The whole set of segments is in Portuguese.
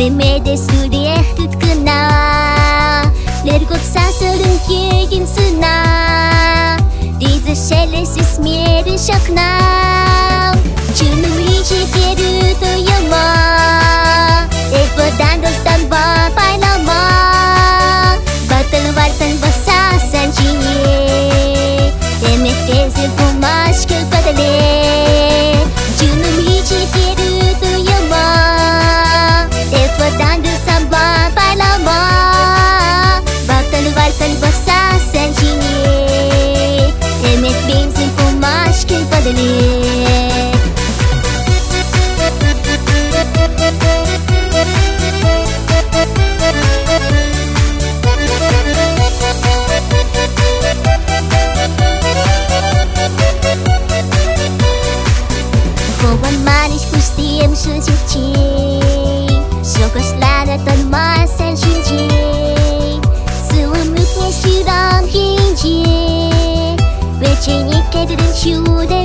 Femeyde suriye hıkkına Lergok sasırın kegin sına Dizi şeyle süsmeyeri şakna Demek benzin bu maşkıl padale Kovan manis pustiem suzuki Sokos lada 街に手で練習で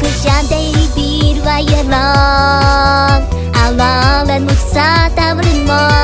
Кушадай бир ваянан Алален мукса таврын мон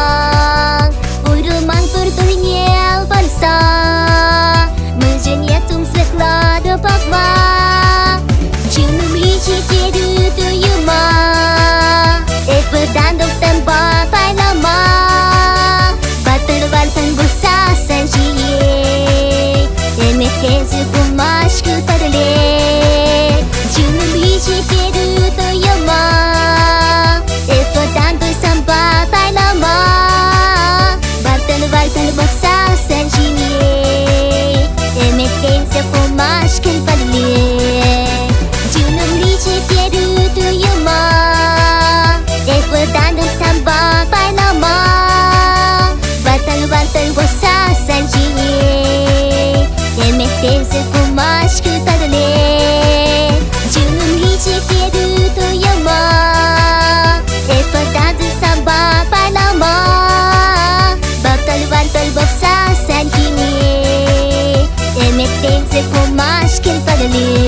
You.